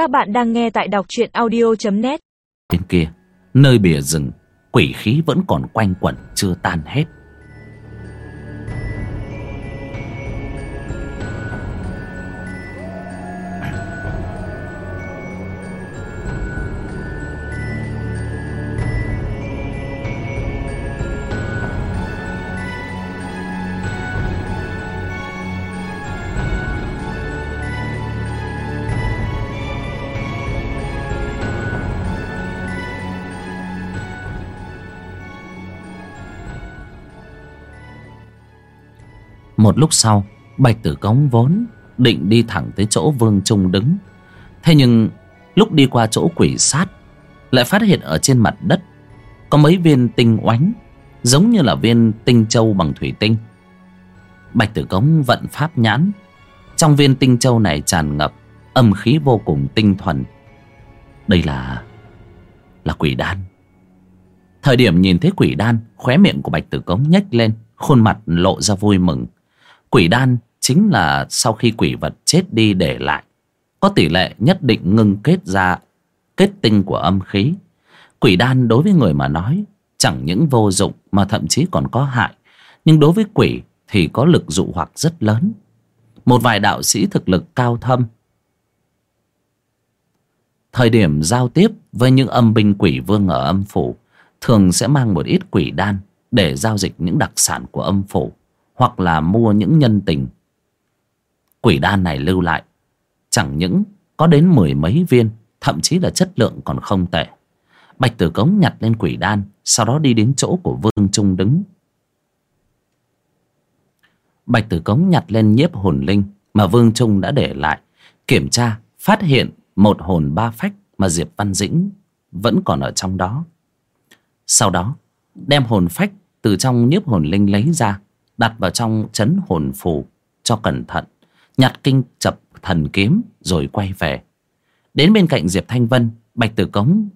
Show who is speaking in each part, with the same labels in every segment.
Speaker 1: Các bạn đang nghe tại đọc truyện audio.net
Speaker 2: Bên kia, nơi bìa rừng, quỷ khí vẫn còn quanh quẩn chưa tan hết. Một lúc sau, Bạch Tử Cống vốn định đi thẳng tới chỗ Vương Trung đứng. Thế nhưng lúc đi qua chỗ quỷ sát, lại phát hiện ở trên mặt đất có mấy viên tinh oánh, giống như là viên tinh châu bằng thủy tinh. Bạch Tử Cống vận pháp nhãn, trong viên tinh châu này tràn ngập âm khí vô cùng tinh thuần. Đây là là quỷ đan. Thời điểm nhìn thấy quỷ đan, khóe miệng của Bạch Tử Cống nhếch lên, khuôn mặt lộ ra vui mừng. Quỷ đan chính là sau khi quỷ vật chết đi để lại, có tỷ lệ nhất định ngưng kết ra kết tinh của âm khí. Quỷ đan đối với người mà nói chẳng những vô dụng mà thậm chí còn có hại. Nhưng đối với quỷ thì có lực dụ hoặc rất lớn. Một vài đạo sĩ thực lực cao thâm. Thời điểm giao tiếp với những âm binh quỷ vương ở âm phủ thường sẽ mang một ít quỷ đan để giao dịch những đặc sản của âm phủ hoặc là mua những nhân tình. Quỷ đan này lưu lại chẳng những có đến mười mấy viên, thậm chí là chất lượng còn không tệ. Bạch Tử Cống nhặt lên quỷ đan, sau đó đi đến chỗ của Vương Trung đứng. Bạch Tử Cống nhặt lên nhiếp hồn linh mà Vương Trung đã để lại, kiểm tra, phát hiện một hồn ba phách mà Diệp Văn Dĩnh vẫn còn ở trong đó. Sau đó, đem hồn phách từ trong nhiếp hồn linh lấy ra, đặt vào trong chấn hồn phù cho cẩn thận, nhặt kinh chập thần kiếm rồi quay về. Đến bên cạnh Diệp Thanh Vân, Bạch Tử Cống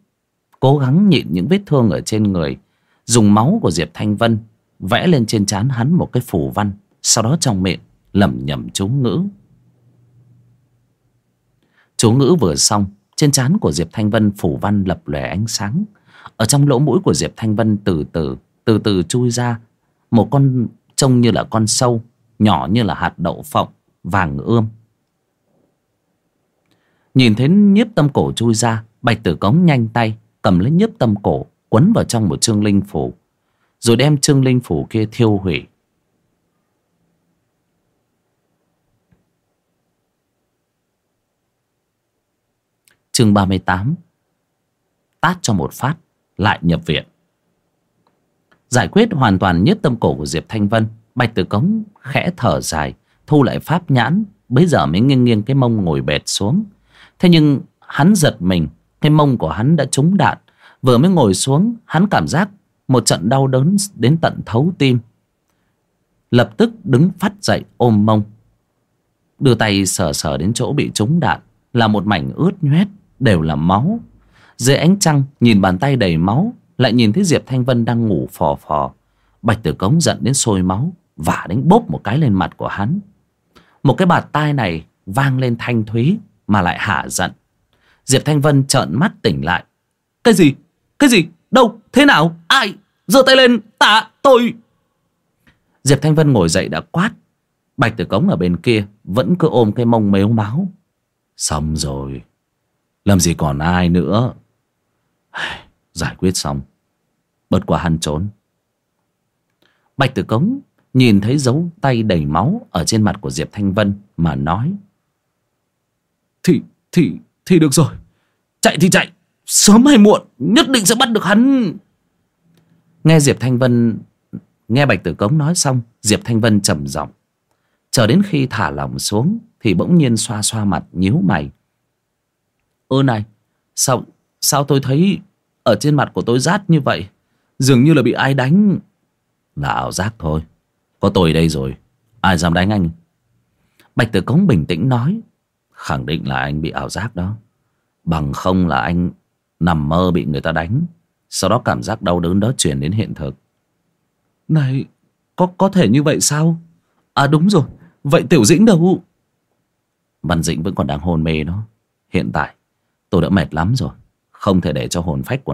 Speaker 2: cố gắng nhịn những vết thương ở trên người, dùng máu của Diệp Thanh Vân vẽ lên trên trán hắn một cái phù văn, sau đó trong miệng lẩm nhẩm chú ngữ. Chú ngữ vừa xong, trên trán của Diệp Thanh Vân phủ văn lập lòe ánh sáng. Ở trong lỗ mũi của Diệp Thanh Vân từ từ, từ từ chui ra một con trông như là con sâu, nhỏ như là hạt đậu phộng, vàng ươm. Nhìn thấy nhiếp tâm cổ chui ra, Bạch Tử Cống nhanh tay, cầm lấy nhiếp tâm cổ, quấn vào trong một trương linh phủ, rồi đem trương linh phủ kia thiêu hủy. Chương 38 Tát cho một phát, lại nhập viện. Giải quyết hoàn toàn nhất tâm cổ của Diệp Thanh Vân. Bạch Tử Cống khẽ thở dài, Thu lại pháp nhãn Bây giờ mới nghiêng nghiêng cái mông ngồi bệt xuống. Thế nhưng hắn giật mình, Cái mông của hắn đã trúng đạn. Vừa mới ngồi xuống, Hắn cảm giác một trận đau đớn đến tận thấu tim. Lập tức đứng phát dậy ôm mông. Đưa tay sờ sờ đến chỗ bị trúng đạn, Là một mảnh ướt nhoét, Đều là máu. Dưới ánh trăng, nhìn bàn tay đầy máu lại nhìn thấy Diệp Thanh Vân đang ngủ phò phò Bạch Tử Cống giận đến sôi máu, Vả đánh bốp một cái lên mặt của hắn Một cái bạt tai này Vang lên thanh thúy Mà lại hạ giận Diệp Thanh Vân trợn mắt tỉnh lại Cái gì? Cái gì? Đâu? Thế nào? Ai? giơ tay lên, Tạ tôi Diệp Thanh Vân ngồi dậy đã quát Bạch Tử Cống ở bên kia Vẫn cứ ôm cái mông mếu máu Xong rồi Làm gì còn ai nữa Giải quyết xong. Bớt qua hắn trốn. Bạch Tử Cống nhìn thấy dấu tay đầy máu Ở trên mặt của Diệp Thanh Vân Mà nói Thì, thì, thì được rồi. Chạy thì chạy. Sớm hay muộn nhất định sẽ bắt được hắn. Nghe Diệp Thanh Vân Nghe Bạch Tử Cống nói xong Diệp Thanh Vân trầm giọng. Chờ đến khi thả lỏng xuống Thì bỗng nhiên xoa xoa mặt nhíu mày. Ơ này Sao, sao tôi thấy ở trên mặt của tôi rát như vậy, Dường như là bị ai đánh. Là ảo giác thôi. Có tôi đây rồi. Ai dám đánh anh? Bạch Tử Cống bình tĩnh nói. Khẳng định là anh bị ảo giác đó. Bằng không là anh Nằm mơ bị người ta đánh. Sau đó cảm giác đau đớn đó chuyển đến hiện thực. Này, Có có thể như vậy sao? À đúng rồi. Vậy Tiểu Dĩnh đâu? Văn Dĩnh vẫn còn đang hôn mê đó. Hiện tại, Tôi đã mệt lắm rồi. Không thể để cho hồn phách của